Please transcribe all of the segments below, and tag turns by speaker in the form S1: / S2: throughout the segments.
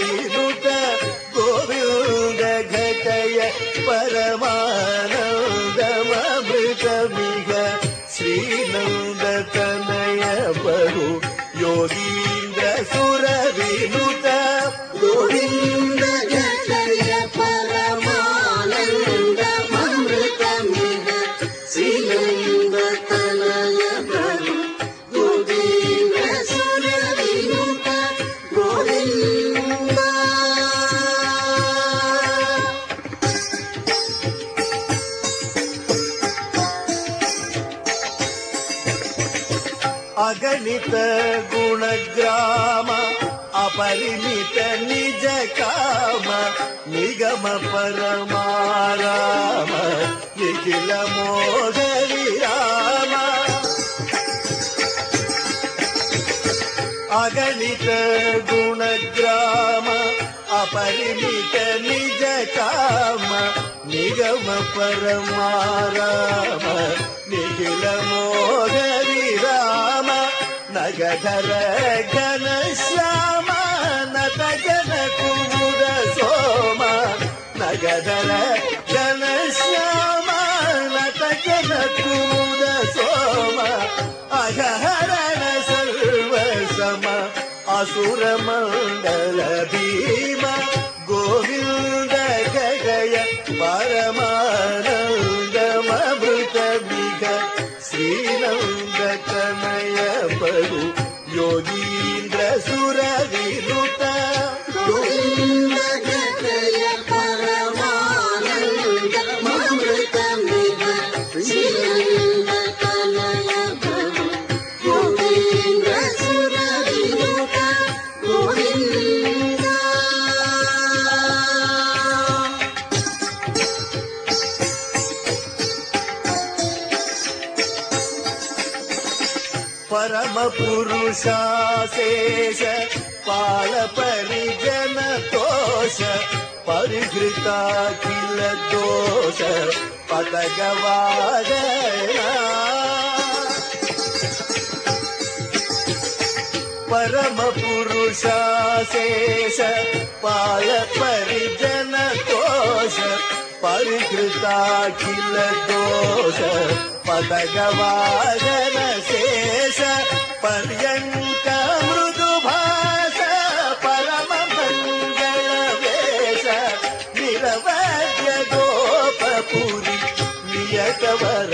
S1: ವಿನುತ ಗೋವಿಂದ ಘಟಯ ಪರಮಾನಂದಮೃತ ಬಿಗ ಶ್ರೀನಂದ ತನಯ ಬರು ಯೋಗೀಂದ್ರ ಸುರ ವಿನುತ அகணித குணகிராம அபரிமித நிஜ காம நிகம பரமாராம நிகில மோகரி ராம அகணித குணகிராம அபரிமித நிஜ காம நிகம பரமாராம நிகில மோகரி नगधर घन श्याम नत जन कुमुद सोम नगधर घन श्याम नत जन कुमुद सोम अघहरण सर्व सम Yeah. परम पुरुषाशेष पाल परिजन तोष परिहृता किल दोष पदगवागणा परम पुरुषाशेष पाल परिजन तोष परिहृताखिल दोष पदगवागन शेष पर्यङ्क मृदुभाष परम मङ्गल वेश निरवद्य गोपपुरि नियतवर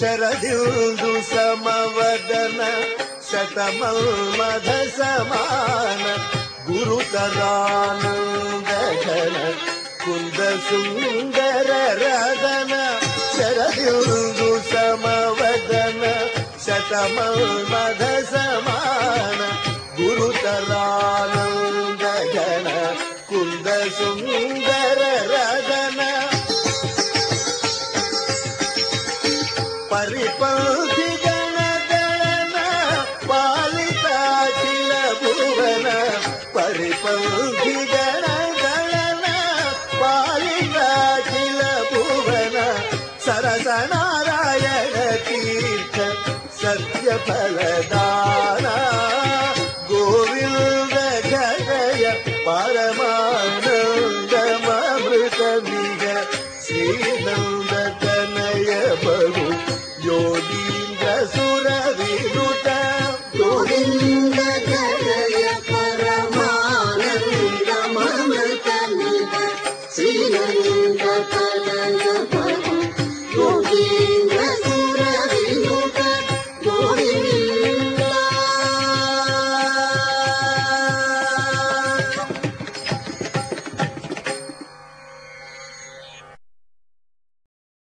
S1: शरयुदु समवदन शतम मध समान। गुरुतानगन कुन्द सुन्दर रादन। शरय समवदन शतम समान। गुरुतरान कुन्द सुन्दर रदन। हर पल भी